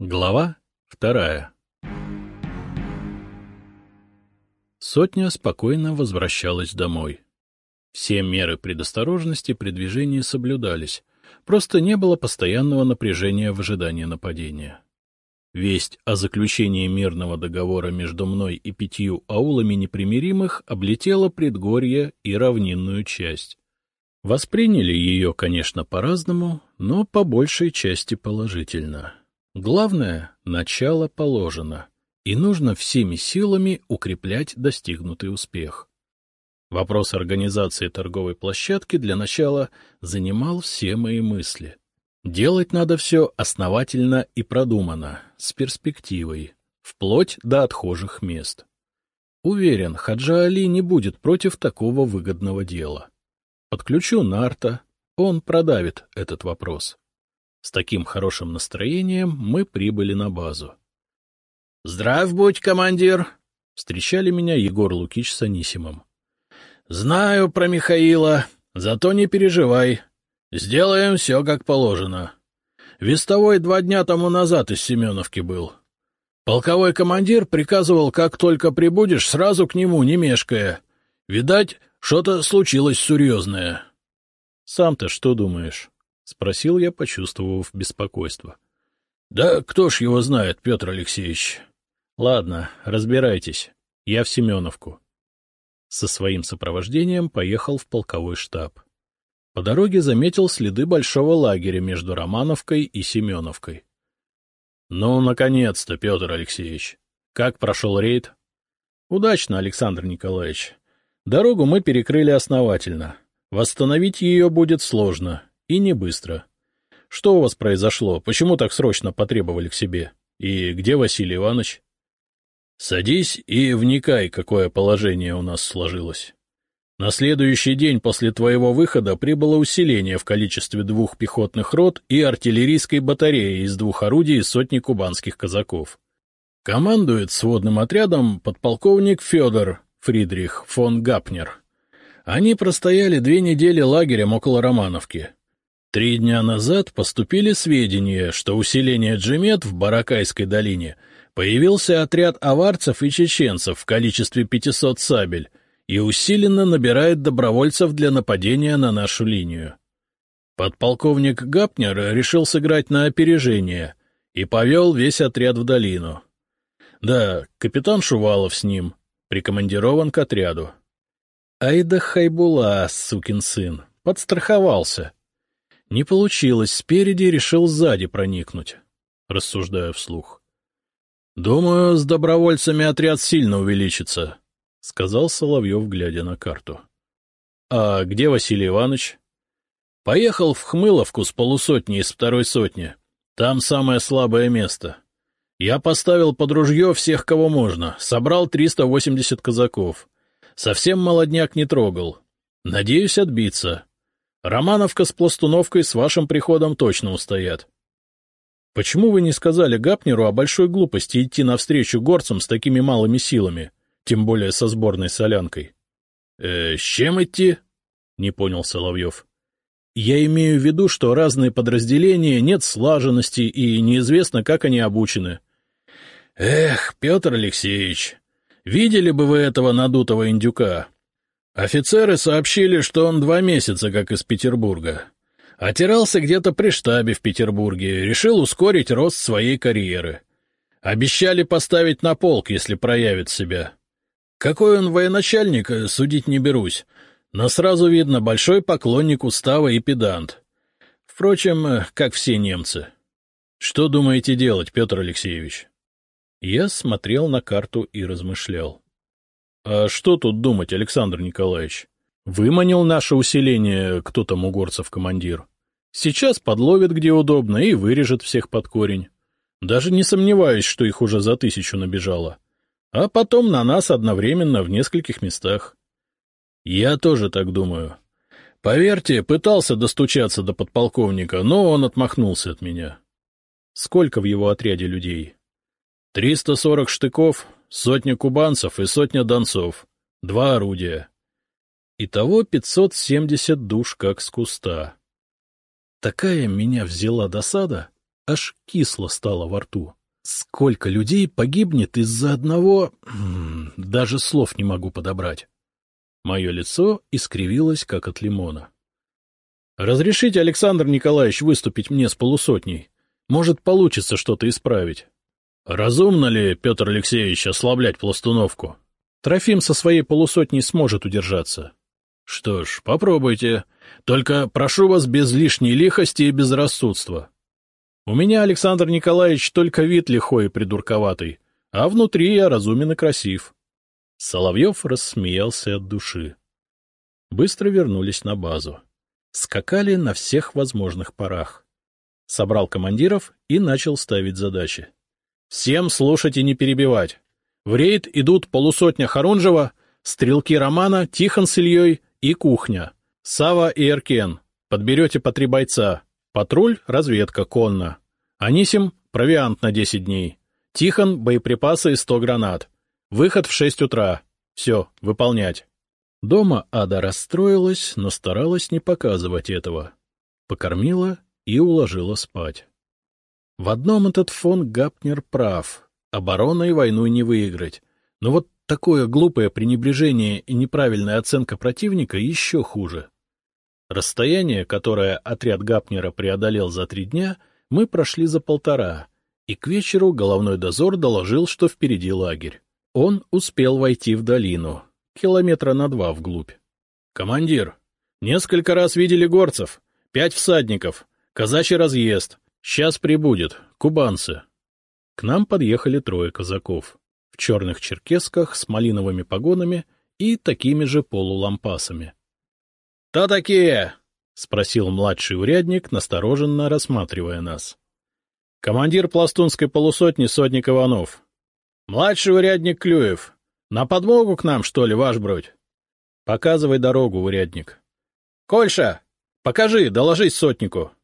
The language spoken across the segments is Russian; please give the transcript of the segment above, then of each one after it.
Глава вторая Сотня спокойно возвращалась домой. Все меры предосторожности при движении соблюдались, просто не было постоянного напряжения в ожидании нападения. Весть о заключении мирного договора между мной и пятью аулами непримиримых облетела предгорье и равнинную часть. Восприняли ее, конечно, по-разному, но по большей части положительно. Главное, начало положено, и нужно всеми силами укреплять достигнутый успех. Вопрос организации торговой площадки для начала занимал все мои мысли. Делать надо все основательно и продуманно, с перспективой, вплоть до отхожих мест. Уверен, Хаджа Али не будет против такого выгодного дела. Подключу Нарта, он продавит этот вопрос. С таким хорошим настроением мы прибыли на базу. — Здрав будь, командир! — встречали меня Егор Лукич с Анисимом. — Знаю про Михаила, зато не переживай. Сделаем все как положено. Вестовой два дня тому назад из Семеновки был. Полковой командир приказывал, как только прибудешь, сразу к нему, не мешкая. Видать, что-то случилось серьезное. — Сам-то что думаешь? — спросил я, почувствовав беспокойство. — Да кто ж его знает, Петр Алексеевич. — Ладно, разбирайтесь. Я в Семеновку. Со своим сопровождением поехал в полковой штаб. По дороге заметил следы большого лагеря между Романовкой и Семеновкой. — Ну, наконец-то, Петр Алексеевич. Как прошел рейд? — Удачно, Александр Николаевич. Дорогу мы перекрыли основательно. Восстановить ее будет сложно, и не быстро. Что у вас произошло? Почему так срочно потребовали к себе? И где Василий Иванович? Садись и вникай, какое положение у нас сложилось. На следующий день после твоего выхода прибыло усиление в количестве двух пехотных рот и артиллерийской батареи из двух орудий сотни кубанских казаков. Командует сводным отрядом подполковник Федор Фридрих фон Гапнер. Они простояли две недели лагерем около Романовки. Три дня назад поступили сведения, что усиление Джемет в Баракайской долине появился отряд аварцев и чеченцев в количестве 500 сабель и усиленно набирает добровольцев для нападения на нашу линию. Подполковник Гапнер решил сыграть на опережение и повел весь отряд в долину. Да, капитан Шувалов с ним, прикомандирован к отряду. Айда Хайбула, сукин сын, подстраховался. Не получилось, спереди решил сзади проникнуть. Рассуждаю вслух. — Думаю, с добровольцами отряд сильно увеличится, — сказал Соловьев, глядя на карту. — А где Василий Иванович? — Поехал в Хмыловку с полусотни из второй сотни. Там самое слабое место. Я поставил под ружье всех, кого можно, собрал 380 казаков. Совсем молодняк не трогал. Надеюсь отбиться. Романовка с Пластуновкой с вашим приходом точно устоят. Почему вы не сказали Гапнеру о большой глупости идти навстречу горцам с такими малыми силами, тем более со сборной солянкой? «Э, — с чем идти? — не понял Соловьев. — Я имею в виду, что разные подразделения, нет слаженности и неизвестно, как они обучены. — Эх, Петр Алексеевич, видели бы вы этого надутого индюка? Офицеры сообщили, что он два месяца как из Петербурга. Отирался где-то при штабе в Петербурге, решил ускорить рост своей карьеры. Обещали поставить на полк, если проявит себя. Какой он военачальник, судить не берусь, но сразу видно большой поклонник устава и педант. Впрочем, как все немцы. Что думаете делать, Петр Алексеевич? Я смотрел на карту и размышлял. А что тут думать, Александр Николаевич? Выманил наше усиление кто там у командир. Сейчас подловит где удобно и вырежет всех под корень. Даже не сомневаюсь, что их уже за тысячу набежало. А потом на нас одновременно в нескольких местах. Я тоже так думаю. Поверьте, пытался достучаться до подполковника, но он отмахнулся от меня. Сколько в его отряде людей? Триста сорок штыков, Сотня кубанцев и сотня донцов. Два орудия. Итого пятьсот семьдесят душ как с куста. Такая меня взяла досада. аж кисло стало во рту. Сколько людей погибнет из-за одного... Даже слов не могу подобрать. Мое лицо искривилось, как от лимона. — Разрешите, Александр Николаевич, выступить мне с полусотней? Может, получится что-то исправить. — Разумно ли, Петр Алексеевич, ослаблять пластуновку? Трофим со своей полусотней сможет удержаться. — Что ж, попробуйте. Только прошу вас без лишней лихости и безрассудства. У меня, Александр Николаевич, только вид лихой и придурковатый, а внутри я разумен и красив. Соловьев рассмеялся от души. Быстро вернулись на базу. Скакали на всех возможных парах. Собрал командиров и начал ставить задачи. Всем слушать и не перебивать. В рейд идут полусотня Харунжева, стрелки Романа, Тихон с Ильей и кухня. Сава и Эркен. Подберете по три бойца. Патруль — разведка, конно. Анисим — провиант на десять дней. Тихон — боеприпасы и сто гранат. Выход в шесть утра. Все, выполнять. Дома Ада расстроилась, но старалась не показывать этого. Покормила и уложила спать. В одном этот фон Гапнер прав. Обороной войну не выиграть. Но вот такое глупое пренебрежение и неправильная оценка противника еще хуже. Расстояние, которое отряд Гапнера преодолел за три дня, мы прошли за полтора, и к вечеру головной дозор доложил, что впереди лагерь. Он успел войти в долину, километра на два вглубь. — Командир, несколько раз видели горцев, пять всадников, казачий разъезд, Сейчас прибудет. Кубанцы. К нам подъехали трое казаков. В черных черкесках с малиновыми погонами и такими же полулампасами. — Кто такие? — спросил младший урядник, настороженно рассматривая нас. — Командир пластунской полусотни сотник Иванов. — Младший урядник Клюев. На подмогу к нам, что ли, ваш бродь? — Показывай дорогу, урядник. — Кольша, покажи, доложись сотнику. —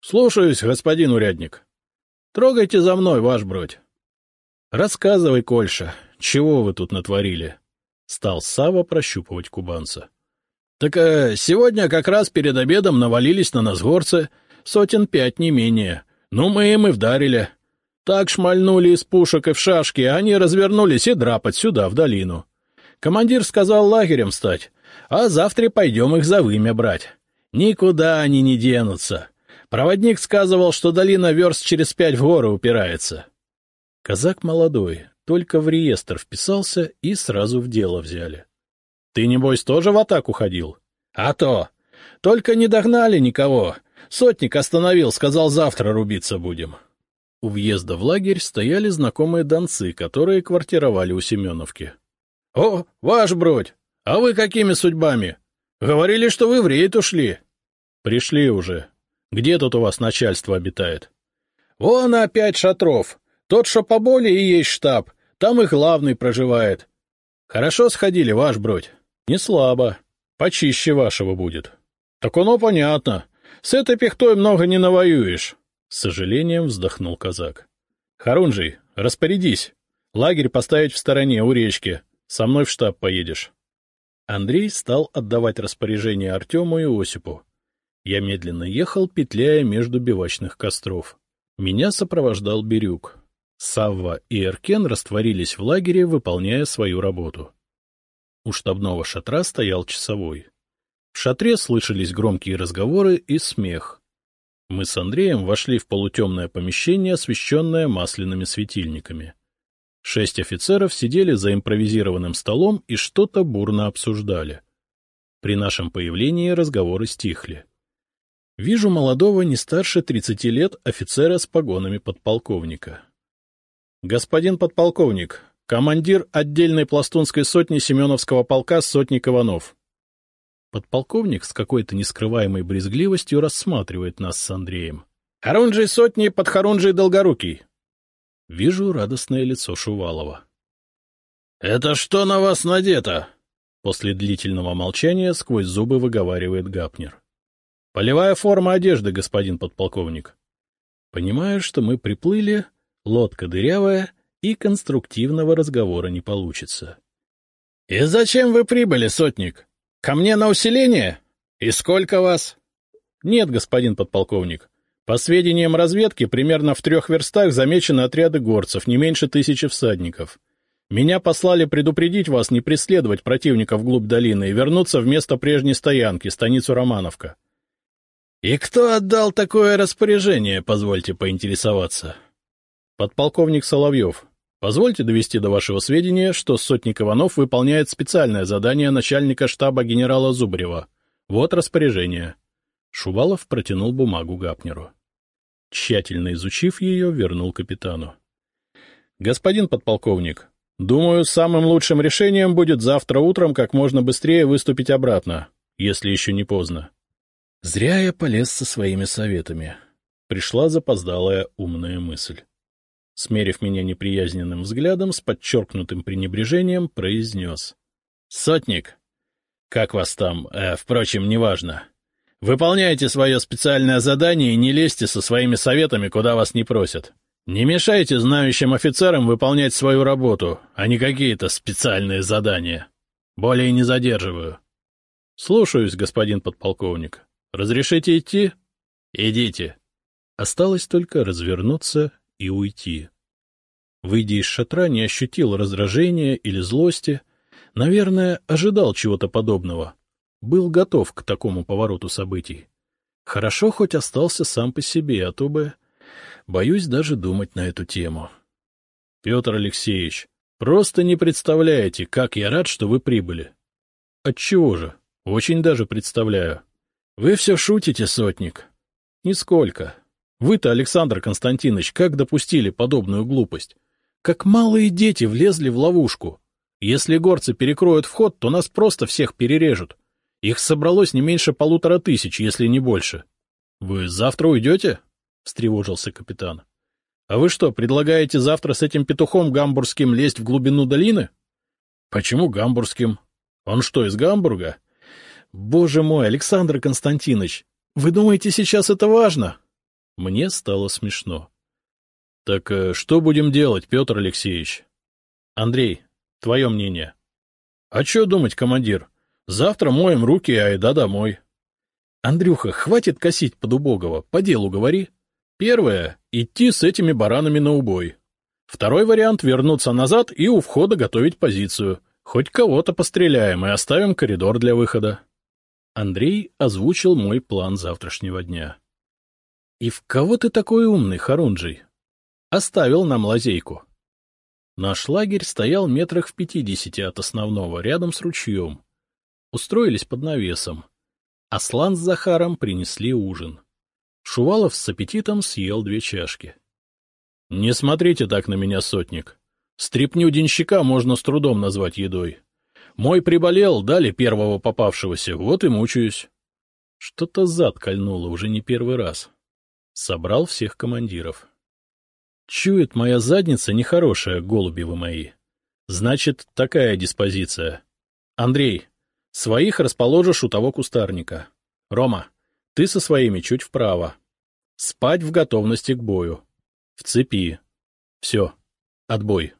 Слушаюсь, господин урядник. — Трогайте за мной, ваш бродь. — Рассказывай, Кольша, чего вы тут натворили? — стал Сава прощупывать кубанца. — Так э, сегодня как раз перед обедом навалились на нас горцы, сотен пять не менее. Ну, мы им и вдарили. Так шмальнули из пушек и в шашки, а они развернулись и драпать сюда, в долину. Командир сказал лагерем стать, а завтра пойдем их за вымя брать. Никуда они не денутся. Проводник сказывал, что долина верст через пять в горы упирается. Казак молодой, только в реестр вписался и сразу в дело взяли. — Ты, небось, тоже в атаку ходил? — А то! Только не догнали никого. Сотник остановил, сказал, завтра рубиться будем. У въезда в лагерь стояли знакомые донцы, которые квартировали у Семеновки. — О, ваш бродь! А вы какими судьбами? Говорили, что вы в рейд ушли. — Пришли уже, где тут у вас начальство обитает? — Вон опять шатров. Тот, что поболее, и есть штаб. Там и главный проживает. — Хорошо сходили, ваш бродь? — Не слабо. Почище вашего будет. — Так оно понятно. С этой пихтой много не навоюешь. С сожалением вздохнул казак. — Харунжий, распорядись. Лагерь поставить в стороне, у речки. Со мной в штаб поедешь. Андрей стал отдавать распоряжение Артему и Осипу. Я медленно ехал, петляя между бивачных костров. Меня сопровождал Бирюк. Савва и Эркен растворились в лагере, выполняя свою работу. У штабного шатра стоял часовой. В шатре слышались громкие разговоры и смех. Мы с Андреем вошли в полутемное помещение, освещенное масляными светильниками. Шесть офицеров сидели за импровизированным столом и что-то бурно обсуждали. При нашем появлении разговоры стихли. Вижу молодого, не старше тридцати лет, офицера с погонами подполковника. — Господин подполковник, командир отдельной пластунской сотни Семеновского полка сотник Иванов. Подполковник с какой-то нескрываемой брезгливостью рассматривает нас с Андреем. — Харунжий сотни под Харунжий Долгорукий. Вижу радостное лицо Шувалова. — Это что на вас надето? После длительного молчания сквозь зубы выговаривает Гапнер. — Полевая форма одежды, господин подполковник. Понимаю, что мы приплыли, лодка дырявая, и конструктивного разговора не получится. — И зачем вы прибыли, сотник? Ко мне на усиление? И сколько вас? — Нет, господин подполковник. По сведениям разведки, примерно в трех верстах замечены отряды горцев, не меньше тысячи всадников. Меня послали предупредить вас не преследовать противника вглубь долины и вернуться в место прежней стоянки, станицу Романовка. — И кто отдал такое распоряжение, позвольте поинтересоваться? — Подполковник Соловьев. Позвольте довести до вашего сведения, что сотник Иванов выполняет специальное задание начальника штаба генерала Зубрева. Вот распоряжение. Шувалов протянул бумагу Гапнеру. Тщательно изучив ее, вернул капитану. — Господин подполковник, думаю, самым лучшим решением будет завтра утром как можно быстрее выступить обратно, если еще не поздно. Зря я полез со своими советами. Пришла запоздалая умная мысль. Смерив меня неприязненным взглядом, с подчеркнутым пренебрежением, произнес. — Сотник! Как вас там? Э, впрочем, неважно. Выполняйте свое специальное задание и не лезьте со своими советами, куда вас не просят. Не мешайте знающим офицерам выполнять свою работу, а не какие-то специальные задания. Более не задерживаю. — Слушаюсь, господин подполковник. Разрешите идти? — Идите. Осталось только развернуться и уйти. Выйдя из шатра, не ощутил раздражения или злости. Наверное, ожидал чего-то подобного был готов к такому повороту событий. Хорошо хоть остался сам по себе, а то бы... Боюсь даже думать на эту тему. — Петр Алексеевич, просто не представляете, как я рад, что вы прибыли. — Отчего же? Очень даже представляю. Вы все шутите, сотник. — Нисколько. Вы-то, Александр Константинович, как допустили подобную глупость? Как малые дети влезли в ловушку. Если горцы перекроют вход, то нас просто всех перережут. Их собралось не меньше полутора тысяч, если не больше. — Вы завтра уйдете? — встревожился капитан. — А вы что, предлагаете завтра с этим петухом гамбургским лезть в глубину долины? — Почему гамбургским? Он что, из Гамбурга? — Боже мой, Александр Константинович, вы думаете, сейчас это важно? Мне стало смешно. — Так э, что будем делать, Петр Алексеевич? — Андрей, твое мнение. — А что думать, командир? Завтра моем руки и айда домой. Андрюха, хватит косить под убогого, по делу говори. Первое — идти с этими баранами на убой. Второй вариант — вернуться назад и у входа готовить позицию. Хоть кого-то постреляем и оставим коридор для выхода. Андрей озвучил мой план завтрашнего дня. — И в кого ты такой умный, Харунжий? Оставил нам лазейку. Наш лагерь стоял метрах в пятидесяти от основного, рядом с ручьем. Устроились под навесом. Аслан с Захаром принесли ужин. Шувалов с аппетитом съел две чашки. — Не смотрите так на меня, сотник. Стрепню денщика можно с трудом назвать едой. Мой приболел, дали первого попавшегося, вот и мучаюсь. Что-то зад кольнуло уже не первый раз. Собрал всех командиров. Чует моя задница нехорошая, голуби вы мои. Значит, такая диспозиция. Андрей, Своих расположишь у того кустарника. Рома, ты со своими чуть вправо. Спать в готовности к бою. В цепи. Все. Отбой.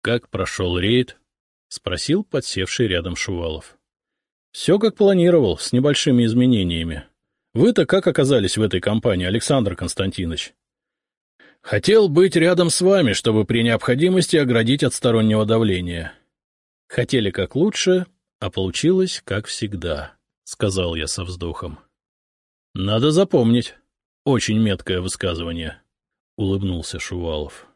Как прошел рейд? — спросил подсевший рядом Шувалов. — Все как планировал, с небольшими изменениями. Вы-то как оказались в этой компании, Александр Константинович? — Хотел быть рядом с вами, чтобы при необходимости оградить от стороннего давления. Хотели как лучше, а получилось, как всегда, — сказал я со вздохом. — Надо запомнить. Очень меткое высказывание, — улыбнулся Шувалов.